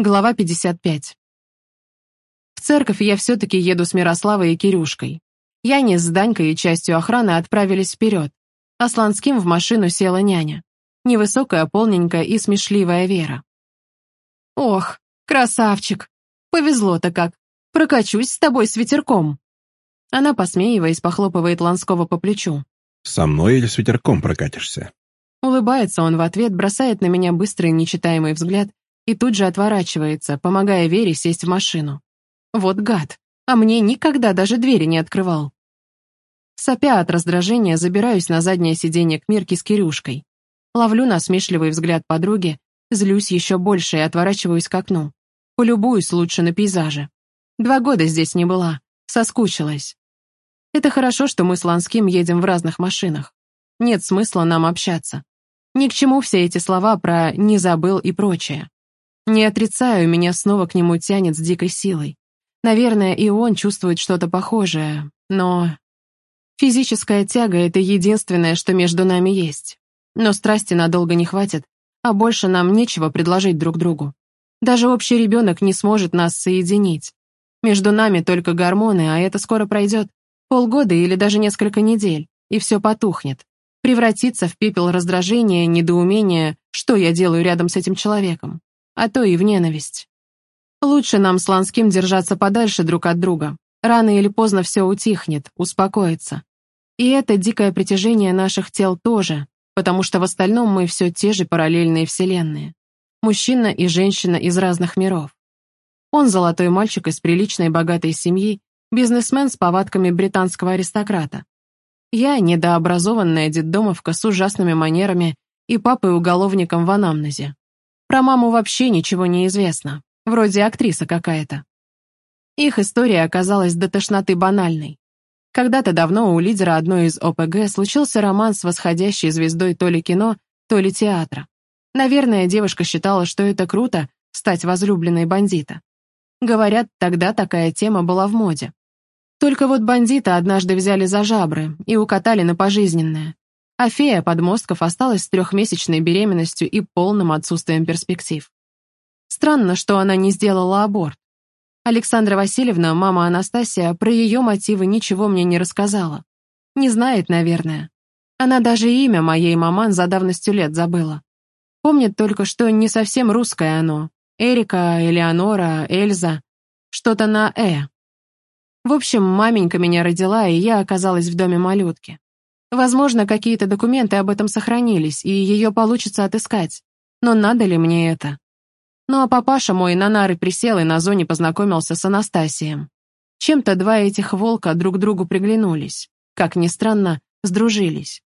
Глава 55. В церковь я все-таки еду с Мирославой и Кирюшкой. Яне с Данькой и частью охраны отправились вперед, а с Ланским в машину села няня. Невысокая, полненькая и смешливая Вера. «Ох, красавчик! Повезло-то как! Прокачусь с тобой с ветерком!» Она, посмеиваясь, похлопывает Ланского по плечу. «Со мной или с ветерком прокатишься?» Улыбается он в ответ, бросает на меня быстрый нечитаемый взгляд и тут же отворачивается, помогая Вере сесть в машину. Вот гад, а мне никогда даже двери не открывал. Сопя от раздражения, забираюсь на заднее сиденье к Мирке с Кирюшкой. Ловлю насмешливый взгляд подруги, злюсь еще больше и отворачиваюсь к окну. Полюбуюсь лучше на пейзаже. Два года здесь не была, соскучилась. Это хорошо, что мы с Ланским едем в разных машинах. Нет смысла нам общаться. Ни к чему все эти слова про «не забыл» и прочее. Не отрицаю, меня снова к нему тянет с дикой силой. Наверное, и он чувствует что-то похожее, но... Физическая тяга — это единственное, что между нами есть. Но страсти надолго не хватит, а больше нам нечего предложить друг другу. Даже общий ребенок не сможет нас соединить. Между нами только гормоны, а это скоро пройдет. Полгода или даже несколько недель, и все потухнет. Превратится в пепел раздражения, недоумения, что я делаю рядом с этим человеком а то и в ненависть. Лучше нам с Ланским держаться подальше друг от друга. Рано или поздно все утихнет, успокоится. И это дикое притяжение наших тел тоже, потому что в остальном мы все те же параллельные вселенные. Мужчина и женщина из разных миров. Он золотой мальчик из приличной богатой семьи, бизнесмен с повадками британского аристократа. Я недообразованная детдомовка с ужасными манерами и папой-уголовником в анамнезе. Про маму вообще ничего не известно. Вроде актриса какая-то. Их история оказалась до тошноты банальной. Когда-то давно у лидера одной из ОПГ случился роман с восходящей звездой то ли кино, то ли театра. Наверное, девушка считала, что это круто — стать возлюбленной бандита. Говорят, тогда такая тема была в моде. Только вот бандита однажды взяли за жабры и укатали на пожизненное а фея подмостков осталась с трехмесячной беременностью и полным отсутствием перспектив. Странно, что она не сделала аборт. Александра Васильевна, мама Анастасия, про ее мотивы ничего мне не рассказала. Не знает, наверное. Она даже имя моей маман за давностью лет забыла. Помнит только, что не совсем русское оно. Эрика, Элеонора, Эльза. Что-то на «э». В общем, маменька меня родила, и я оказалась в доме малютки. Возможно, какие-то документы об этом сохранились, и ее получится отыскать. Но надо ли мне это? Ну а папаша мой на нары присел и на зоне познакомился с Анастасием. Чем-то два этих волка друг другу приглянулись. Как ни странно, сдружились.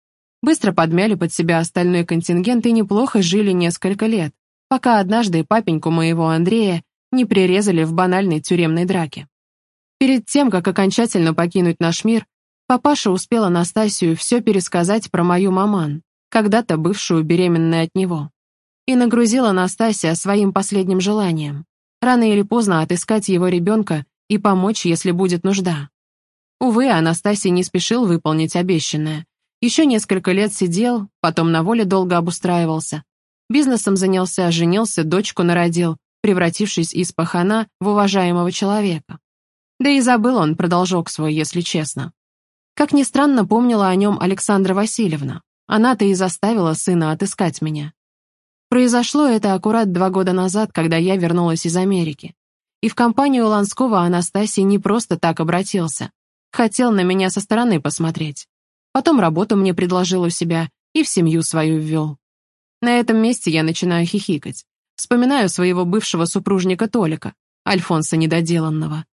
Быстро подмяли под себя остальной контингент и неплохо жили несколько лет, пока однажды папеньку моего Андрея не прирезали в банальной тюремной драке. Перед тем, как окончательно покинуть наш мир, Папаша успел Анастасию все пересказать про мою маман, когда-то бывшую беременной от него. И нагрузила Анастасия своим последним желанием. Рано или поздно отыскать его ребенка и помочь, если будет нужда. Увы, Анастасий не спешил выполнить обещанное. Еще несколько лет сидел, потом на воле долго обустраивался. Бизнесом занялся, женился, дочку народил, превратившись из пахана в уважаемого человека. Да и забыл он про должок свой, если честно. Как ни странно, помнила о нем Александра Васильевна. Она-то и заставила сына отыскать меня. Произошло это аккурат два года назад, когда я вернулась из Америки. И в компанию Ланского Анастасий не просто так обратился. Хотел на меня со стороны посмотреть. Потом работу мне предложил у себя и в семью свою ввел. На этом месте я начинаю хихикать. Вспоминаю своего бывшего супружника Толика, Альфонса недоделанного.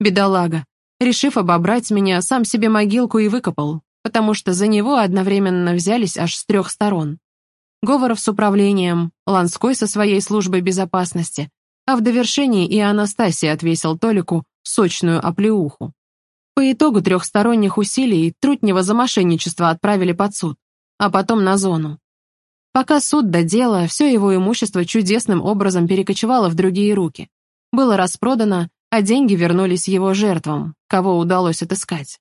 Бедолага, решив обобрать меня, сам себе могилку и выкопал, потому что за него одновременно взялись аж с трех сторон. Говоров с управлением, Ланской со своей службой безопасности, а в довершении и Анастасия отвесил Толику сочную оплеуху. По итогу трехсторонних усилий Трутнева за мошенничество отправили под суд, а потом на зону. Пока суд до дела, все его имущество чудесным образом перекочевало в другие руки. Было распродано, а деньги вернулись его жертвам, кого удалось отыскать.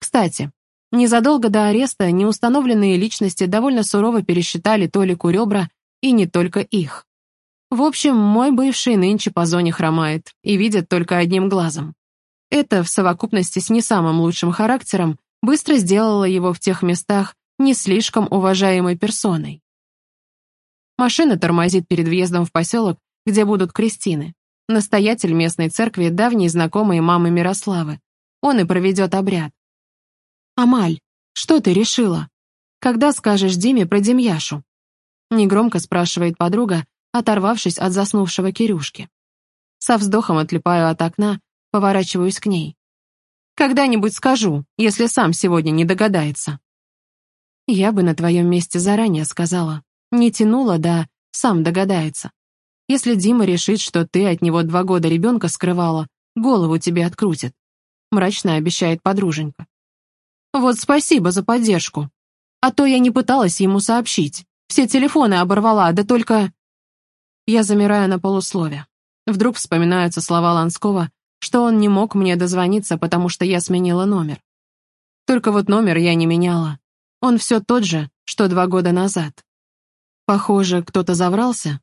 Кстати, незадолго до ареста неустановленные личности довольно сурово пересчитали Толику ребра, и не только их. В общем, мой бывший нынче по зоне хромает и видит только одним глазом. Это, в совокупности с не самым лучшим характером, быстро сделало его в тех местах не слишком уважаемой персоной. Машина тормозит перед въездом в поселок, где будут крестины. Настоятель местной церкви — давний знакомый мамы Мирославы. Он и проведет обряд. «Амаль, что ты решила? Когда скажешь Диме про Демьяшу?» Негромко спрашивает подруга, оторвавшись от заснувшего Кирюшки. Со вздохом отлипаю от окна, поворачиваюсь к ней. «Когда-нибудь скажу, если сам сегодня не догадается». Я бы на твоем месте заранее сказала. Не тянула, да, сам догадается. Если Дима решит, что ты от него два года ребенка скрывала, голову тебе открутит. Мрачно обещает подруженька. Вот спасибо за поддержку. А то я не пыталась ему сообщить. Все телефоны оборвала, да только... Я замираю на полуслове. Вдруг вспоминаются слова Ланского, что он не мог мне дозвониться, потому что я сменила номер. Только вот номер я не меняла. Он все тот же, что два года назад. Похоже, кто-то заврался,